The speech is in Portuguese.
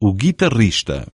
o guitarrista.